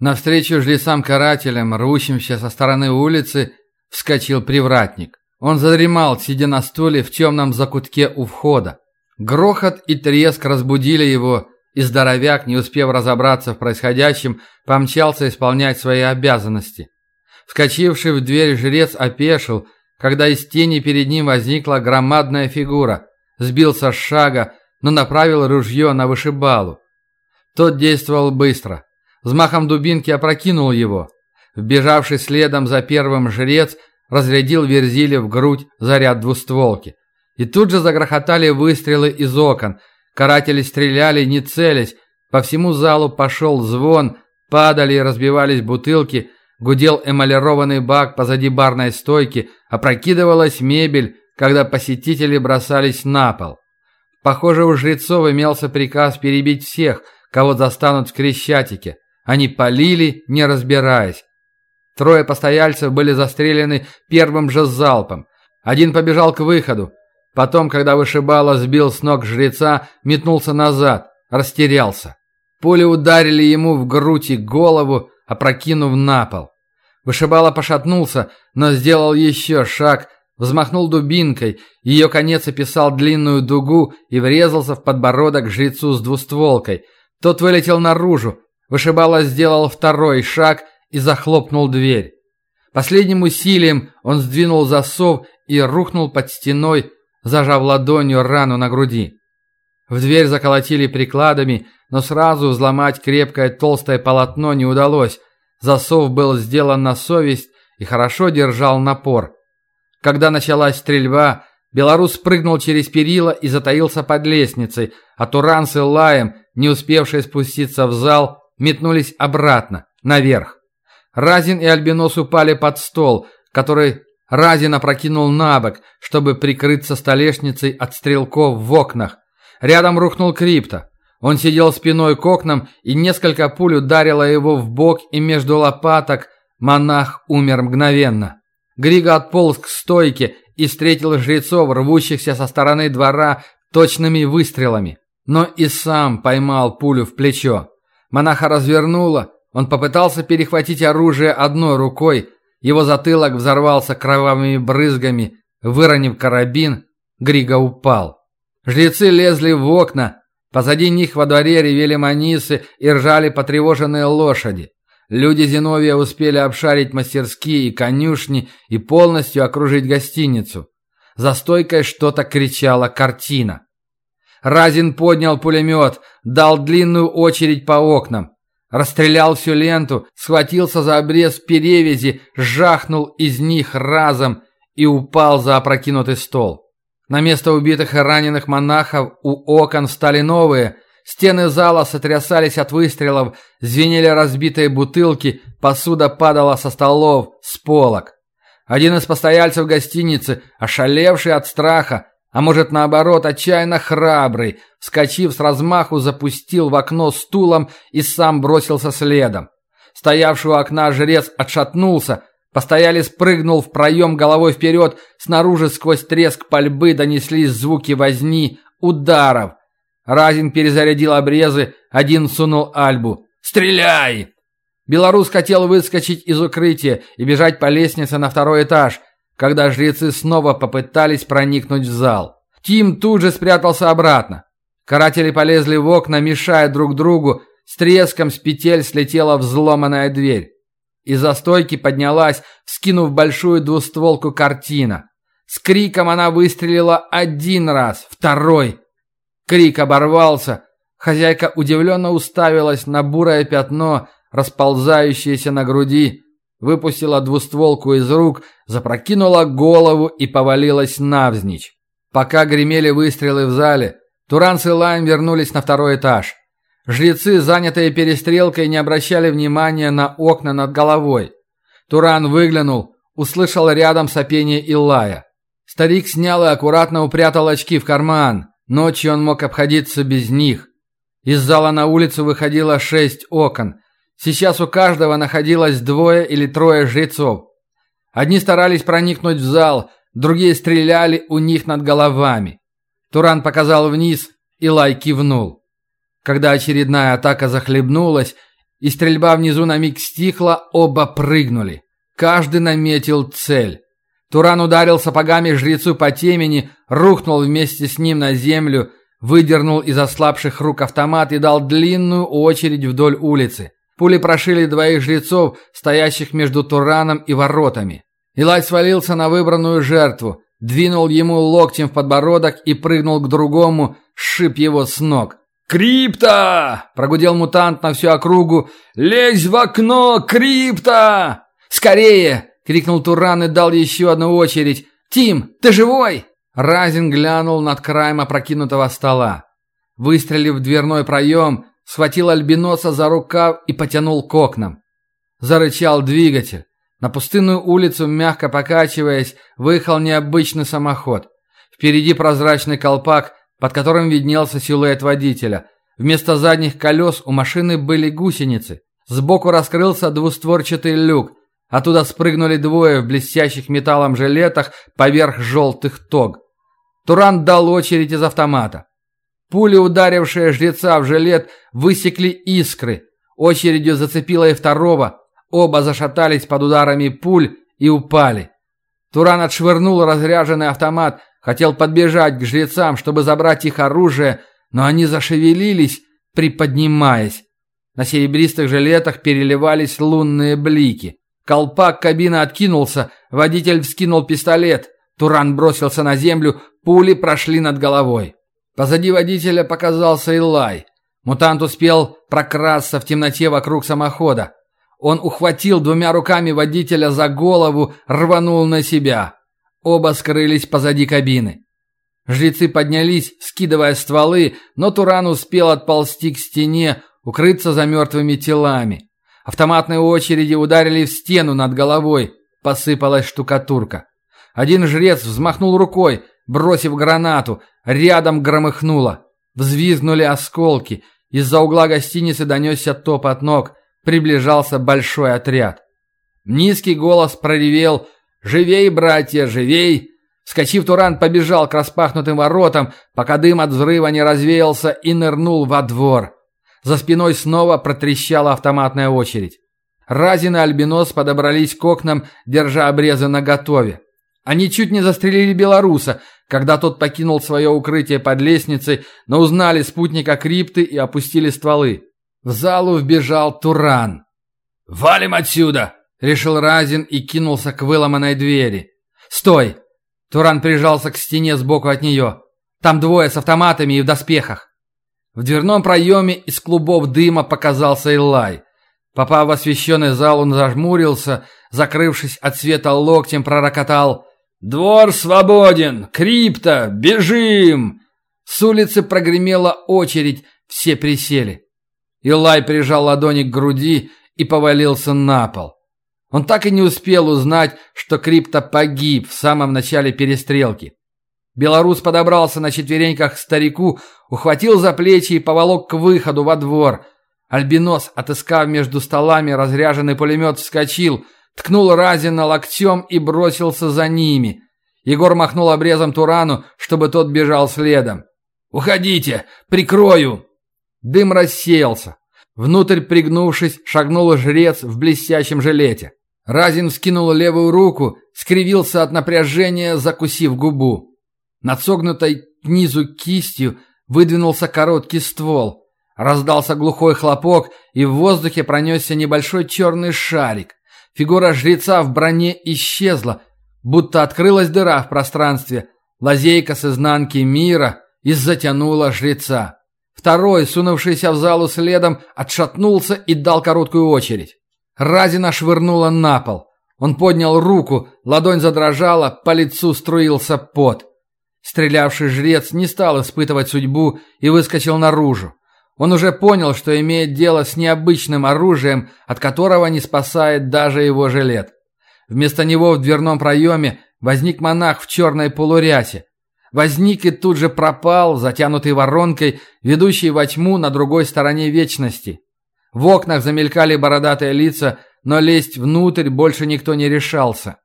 Навстречу жрецам-карателям, рвущимся со стороны улицы, вскочил привратник. Он задремал, сидя на стуле в темном закутке у входа. Грохот и треск разбудили его, и здоровяк, не успев разобраться в происходящем, помчался исполнять свои обязанности. Вскочивший в дверь жрец опешил, когда из тени перед ним возникла громадная фигура, сбился с шага, но направил ружье на вышибалу. Тот действовал быстро. Взмахом дубинки опрокинул его. Вбежавший следом за первым жрец разрядил Верзиле в грудь заряд двустволки. И тут же загрохотали выстрелы из окон. Каратели стреляли, не целясь. По всему залу пошел звон, падали и разбивались бутылки, гудел эмалированный бак позади барной стойки, опрокидывалась мебель, когда посетители бросались на пол. Похоже, у жрецов имелся приказ перебить всех, кого застанут в Крещатике. Они полили, не разбираясь. Трое постояльцев были застрелены первым же залпом. Один побежал к выходу. Потом, когда вышибало сбил с ног жреца, метнулся назад, растерялся. Пули ударили ему в грудь и голову, опрокинув на пол. Вышибало пошатнулся, но сделал еще шаг, взмахнул дубинкой, ее конец описал длинную дугу и врезался в подбородок жрецу с двустволкой. Тот вылетел наружу, Вышибала сделал второй шаг и захлопнул дверь. Последним усилием он сдвинул засов и рухнул под стеной, зажав ладонью рану на груди. В дверь заколотили прикладами, но сразу взломать крепкое толстое полотно не удалось. Засов был сделан на совесть и хорошо держал напор. Когда началась стрельба, белорус прыгнул через перила и затаился под лестницей, а Туран с Илаем, не успевшие спуститься в зал, метнулись обратно, наверх. Разин и Альбинос упали под стол, который Разин опрокинул на бок, чтобы прикрыться столешницей от стрелков в окнах. Рядом рухнул Крипто. Он сидел спиной к окнам, и несколько пуль ударило его в бок и между лопаток. Монах умер мгновенно. Григо отполз к стойке и встретил жрецов, рвущихся со стороны двора точными выстрелами. Но и сам поймал пулю в плечо. Монаха развернуло. Он попытался перехватить оружие одной рукой. Его затылок взорвался кровавыми брызгами. Выронив карабин, Григо упал. Жрецы лезли в окна. Позади них во дворе ревели манисы и ржали потревоженные лошади. Люди Зиновия успели обшарить мастерские и конюшни и полностью окружить гостиницу. За стойкой что-то кричала картина. Разин поднял пулемет, дал длинную очередь по окнам. Расстрелял всю ленту, схватился за обрез перевязи, жахнул из них разом и упал за опрокинутый стол. На место убитых и раненых монахов у окон встали новые. Стены зала сотрясались от выстрелов, звенели разбитые бутылки, посуда падала со столов, с полок. Один из постояльцев гостиницы, ошалевший от страха, а может, наоборот, отчаянно храбрый, вскочив с размаху, запустил в окно стулом и сам бросился следом. Стоявший окна жрец отшатнулся, постояли спрыгнул в проем головой вперед, снаружи сквозь треск пальбы донеслись звуки возни, ударов. Разин перезарядил обрезы, один сунул Альбу. «Стреляй!» Белорус хотел выскочить из укрытия и бежать по лестнице на второй этаж, когда жрецы снова попытались проникнуть в зал. Тим тут же спрятался обратно. Каратели полезли в окна, мешая друг другу, с треском с петель слетела взломанная дверь. Из-за стойки поднялась, скинув большую двустволку картина. С криком она выстрелила один раз, второй. Крик оборвался. Хозяйка удивленно уставилась на бурое пятно, расползающееся на груди, выпустила двустволку из рук, запрокинула голову и повалилась навзничь. Пока гремели выстрелы в зале, Туранс и Лайм вернулись на второй этаж. Жрецы, занятые перестрелкой, не обращали внимания на окна над головой. Туран выглянул, услышал рядом сопение Илая. Старик снял и аккуратно упрятал очки в карман. Ночью он мог обходиться без них. Из зала на улицу выходило шесть окон – Сейчас у каждого находилось двое или трое жрецов. Одни старались проникнуть в зал, другие стреляли у них над головами. Туран показал вниз, и Лай кивнул. Когда очередная атака захлебнулась, и стрельба внизу на миг стихла, оба прыгнули. Каждый наметил цель. Туран ударил сапогами жрецу по темени, рухнул вместе с ним на землю, выдернул из ослабших рук автомат и дал длинную очередь вдоль улицы. Пули прошили двоих жрецов, стоящих между Тураном и воротами. Илай свалился на выбранную жертву, двинул ему локтем в подбородок и прыгнул к другому, сшиб его с ног. «Крипта!» – прогудел мутант на всю округу. «Лезь в окно, Крипта!» «Скорее!» – крикнул Туран и дал еще одну очередь. «Тим, ты живой?» Разин глянул над краем опрокинутого стола. Выстрелив в дверной проем, схватил Альбиноса за рукав и потянул к окнам. Зарычал двигатель. На пустынную улицу, мягко покачиваясь, выехал необычный самоход. Впереди прозрачный колпак, под которым виднелся силуэт водителя. Вместо задних колес у машины были гусеницы. Сбоку раскрылся двустворчатый люк. Оттуда спрыгнули двое в блестящих металлом жилетах поверх желтых тог. Туран дал очередь из автомата. Пули, ударившие жреца в жилет, высекли искры. Очередью зацепила и второго. Оба зашатались под ударами пуль и упали. Туран отшвырнул разряженный автомат, хотел подбежать к жрецам, чтобы забрать их оружие, но они зашевелились, приподнимаясь. На серебристых жилетах переливались лунные блики. Колпак кабины откинулся, водитель вскинул пистолет. Туран бросился на землю, пули прошли над головой. Позади водителя показался Илай. Мутант успел прокрасться в темноте вокруг самохода. Он ухватил двумя руками водителя за голову, рванул на себя. Оба скрылись позади кабины. Жрецы поднялись, скидывая стволы, но Туран успел отползти к стене, укрыться за мертвыми телами. Автоматные очереди ударили в стену над головой. Посыпалась штукатурка. Один жрец взмахнул рукой, бросив гранату. Рядом громыхнуло. Взвизгнули осколки. Из-за угла гостиницы донесся топот ног. Приближался большой отряд. Низкий голос проревел «Живей, братья, живей!» Скочив, Туран побежал к распахнутым воротам, пока дым от взрыва не развеялся и нырнул во двор. За спиной снова протрещала автоматная очередь. Разин и Альбинос подобрались к окнам, держа обрезы наготове. Они чуть не застрелили белоруса, когда тот покинул свое укрытие под лестницей, но узнали спутника крипты и опустили стволы. В залу вбежал Туран. «Валим отсюда!» — решил Разин и кинулся к выломанной двери. «Стой!» Туран прижался к стене сбоку от нее. «Там двое с автоматами и в доспехах». В дверном проеме из клубов дыма показался Илай. Попав в освещенный зал, он зажмурился, закрывшись от света локтем, пророкотал «Двор свободен! Крипта! Бежим!» С улицы прогремела очередь, все присели. Илай прижал ладони к груди и повалился на пол. Он так и не успел узнать, что Крипта погиб в самом начале перестрелки. Белорус подобрался на четвереньках к старику, ухватил за плечи и поволок к выходу во двор. Альбинос, отыскав между столами разряженный пулемет, вскочил, ткнул Разина локтем и бросился за ними. Егор махнул обрезом Турану, чтобы тот бежал следом. «Уходите! Прикрою!» Дым рассеялся. Внутрь, пригнувшись, шагнул жрец в блестящем жилете. Разин вскинул левую руку, скривился от напряжения, закусив губу. Над согнутой к низу кистью выдвинулся короткий ствол. Раздался глухой хлопок, и в воздухе пронесся небольшой черный шарик. Фигура жреца в броне исчезла, будто открылась дыра в пространстве. Лазейка с изнанки мира и затянула жреца. Второй, сунувшийся в залу следом, отшатнулся и дал короткую очередь. Разина швырнула на пол. Он поднял руку, ладонь задрожала, по лицу струился пот. Стрелявший жрец не стал испытывать судьбу и выскочил наружу. Он уже понял, что имеет дело с необычным оружием, от которого не спасает даже его жилет. Вместо него в дверном проеме возник монах в черной полурясе. Возник и тут же пропал, затянутый воронкой, ведущей во тьму на другой стороне вечности. В окнах замелькали бородатые лица, но лезть внутрь больше никто не решался.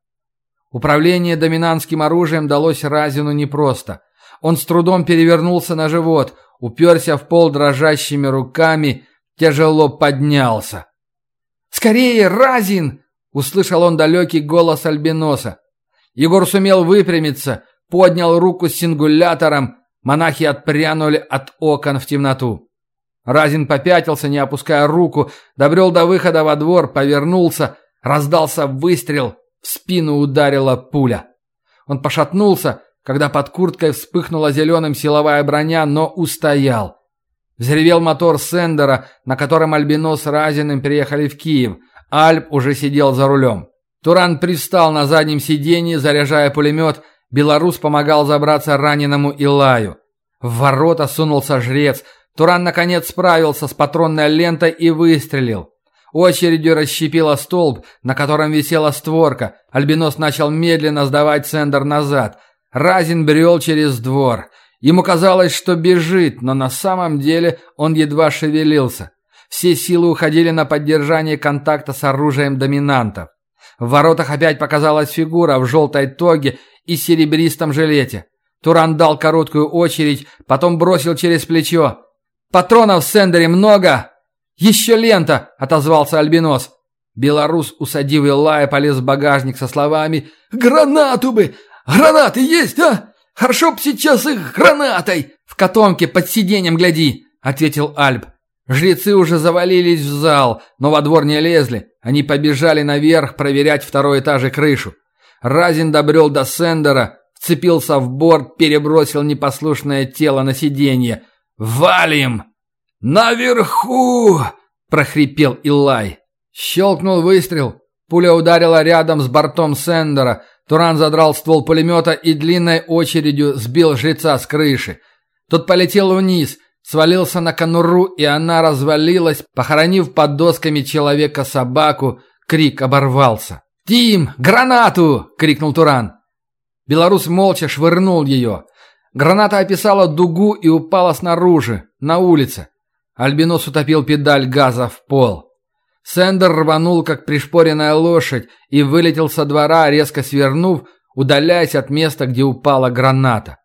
Управление доминантским оружием далось Разину непросто. Он с трудом перевернулся на живот, уперся в пол дрожащими руками, тяжело поднялся. «Скорее, Разин!» — услышал он далекий голос Альбиноса. Егор сумел выпрямиться, поднял руку с сингулятором, монахи отпрянули от окон в темноту. Разин попятился, не опуская руку, добрел до выхода во двор, повернулся, раздался выстрел, в спину ударила пуля. Он пошатнулся, когда под курткой вспыхнула зеленым силовая броня, но устоял. Взревел мотор Сендера, на котором Альбинос с Разиным переехали в Киев. Альп уже сидел за рулем. Туран пристал на заднем сиденье, заряжая пулемет. Белорус помогал забраться раненому Илаю. В ворота сунулся жрец. Туран, наконец, справился с патронной лентой и выстрелил. Очередью расщепила столб, на котором висела створка. Альбинос начал медленно сдавать Сендер назад. Разин брел через двор. Ему казалось, что бежит, но на самом деле он едва шевелился. Все силы уходили на поддержание контакта с оружием доминантов. В воротах опять показалась фигура в желтой тоге и серебристом жилете. Туран дал короткую очередь, потом бросил через плечо. «Патронов в сендере много!» «Еще лента!» – отозвался Альбинос. Белорус, усадив Илая, полез в багажник со словами «Гранату бы! Гранаты есть, а? Хорошо б сейчас их гранатой!» «В котомке под сиденьем гляди!» – ответил Альб. Жрецы уже завалились в зал, но во двор не лезли. Они побежали наверх проверять второй этаж и крышу. Разин добрел до Сендера, вцепился в борт, перебросил непослушное тело на сиденье. «Валим!» «Наверху!» – прохрипел Илай. Щелкнул выстрел. Пуля ударила рядом с бортом Сендера. Туран задрал ствол пулемета и длинной очередью сбил жреца с крыши. Тот полетел вниз, свалился на конуру, и она развалилась, похоронив под досками человека-собаку. Крик оборвался. «Тим, гранату!» — крикнул Туран. Белорус молча швырнул ее. Граната описала дугу и упала снаружи, на улице. Альбинос утопил педаль газа в пол. Сендер рванул, как пришпоренная лошадь, и вылетел со двора, резко свернув, удаляясь от места, где упала граната.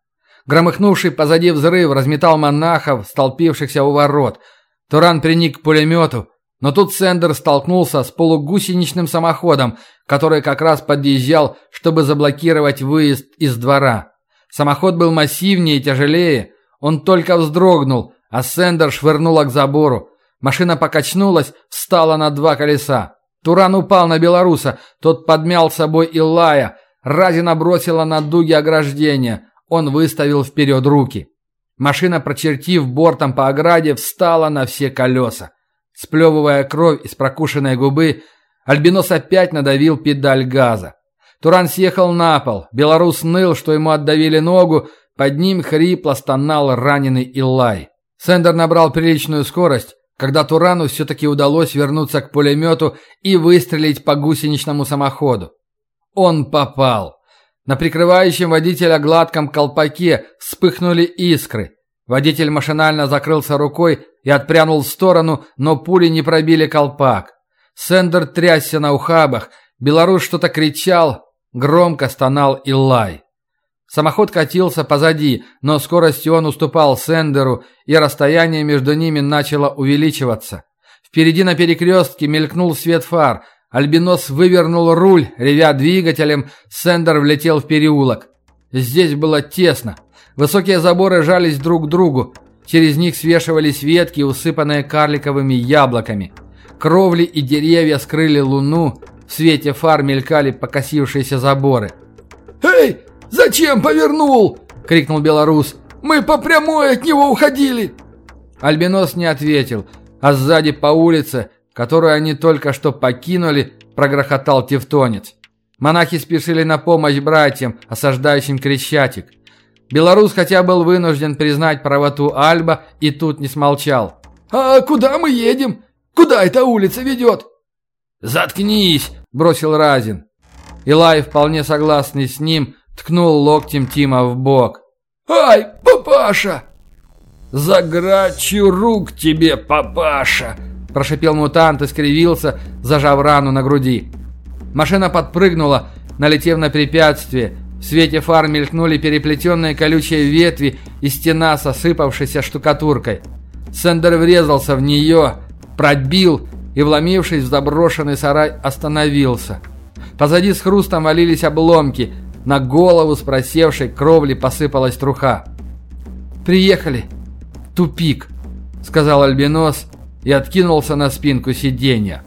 Громыхнувший позади взрыв разметал монахов, столпившихся у ворот. Туран приник к пулемету, но тут Сендер столкнулся с полугусеничным самоходом, который как раз подъезжал, чтобы заблокировать выезд из двора. Самоход был массивнее и тяжелее. Он только вздрогнул, а Сендер швырнула к забору. Машина покачнулась, встала на два колеса. Туран упал на белоруса, тот подмял собой Илая. Разина бросила на дуги ограждения. Он выставил вперед руки. Машина, прочертив бортом по ограде, встала на все колеса. Сплевывая кровь из прокушенной губы, Альбинос опять надавил педаль газа. Туран съехал на пол. Белорус ныл, что ему отдавили ногу. Под ним хрипло стонал раненый Илай. Сендер набрал приличную скорость, когда Турану все-таки удалось вернуться к пулемету и выстрелить по гусеничному самоходу. Он попал. На прикрывающем водителя гладком колпаке вспыхнули искры. Водитель машинально закрылся рукой и отпрянул в сторону, но пули не пробили колпак. Сендер трясся на ухабах, белорус что-то кричал, громко стонал и лай. Самоход катился позади, но скоростью он уступал Сендеру, и расстояние между ними начало увеличиваться. Впереди на перекрестке мелькнул свет фар – Альбинос вывернул руль, ревя двигателем, Сендер влетел в переулок. Здесь было тесно. Высокие заборы жались друг к другу. Через них свешивались ветки, усыпанные карликовыми яблоками. Кровли и деревья скрыли луну, в свете фар мелькали покосившиеся заборы. «Эй, зачем повернул?» — крикнул белорус. «Мы по прямой от него уходили!» Альбинос не ответил, а сзади по улице которую они только что покинули, прогрохотал тевтонец. Монахи спешили на помощь братьям, осаждающим Крещатик. Белорус хотя был вынужден признать правоту Альба и тут не смолчал. «А куда мы едем? Куда эта улица ведет?» «Заткнись!» – бросил Разин. Илай, вполне согласный с ним, ткнул локтем Тима в бок. «Ай, папаша!» «Заграчу рук тебе, папаша!» Прошипел мутант и скривился, зажав рану на груди. Машина подпрыгнула, налетев на препятствие. В свете фар мелькнули переплетенные колючие ветви и стена с осыпавшейся штукатуркой. Сендер врезался в нее, пробил и, вломившись в заброшенный сарай, остановился. Позади с хрустом валились обломки, на голову с просевшей кровли посыпалась труха. «Приехали! Тупик!» — сказал Альбинос и откинулся на спинку сиденья.